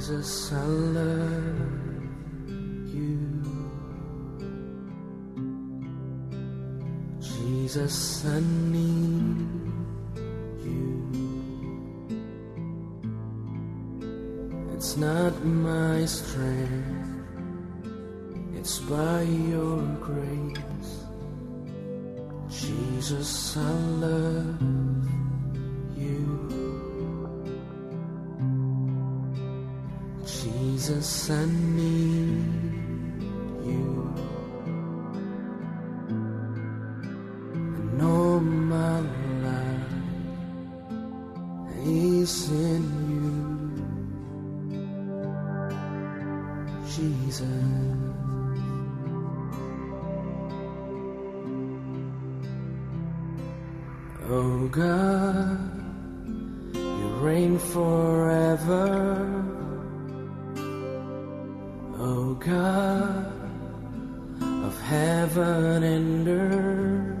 Jesus, I love you. Jesus, I need you. It's not my strength, it's by your grace. Jesus, I love you. Jesus, I need you. And all my life is in you. Jesus. Oh God, you reign forever. God of heaven and earth.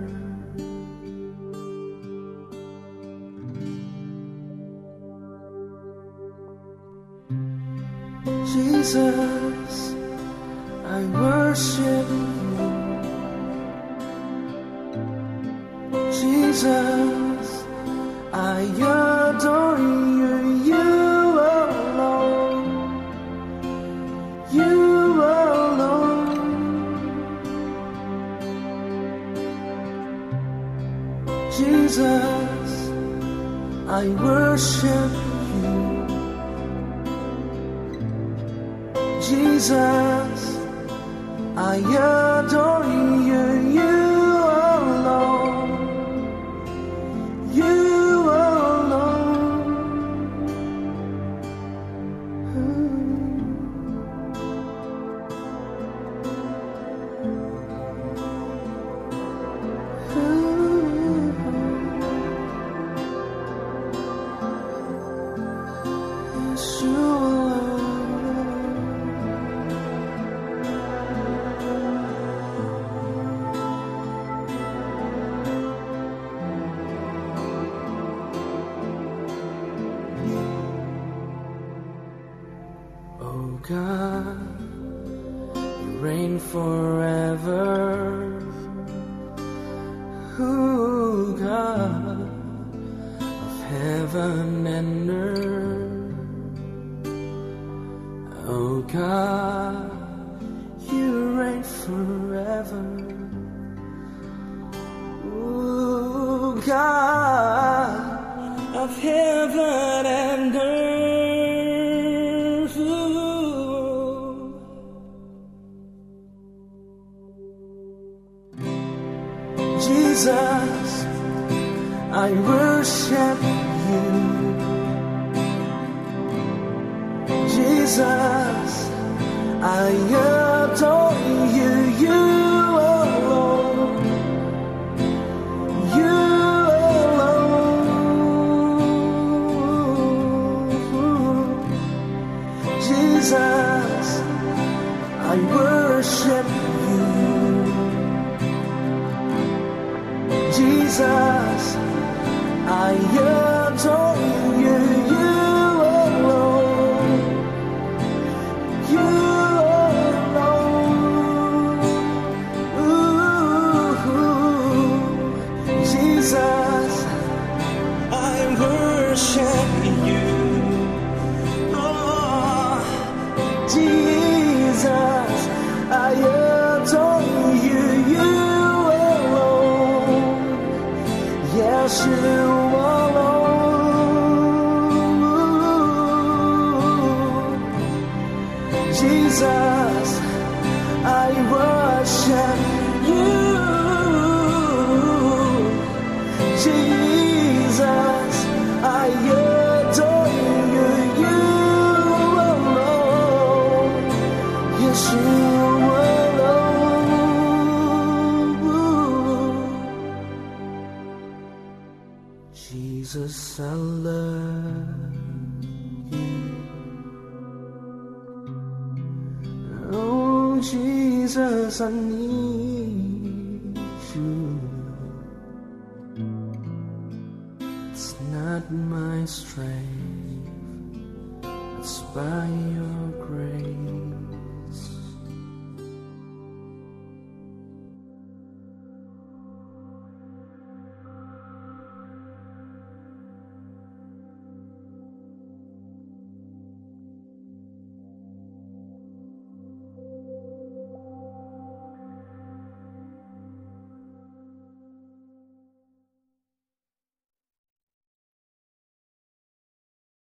Jesus, I worship you. Jesus, I worship you. Jesus, I adore you, God, you reign forever. Oh God of heaven and earth. Oh God, you reign forever. Oh God of heaven Jesus, I worship you. Jesus, I I adore you, you alone, you alone. Ooh, Jesus, I worship you. Yes, you alone. Jesus, I worship you. Jesus, I adore you, you alone. Yes, you Jesus, I love you. Oh, Jesus, I need you. It's not my strength, it's by your grace.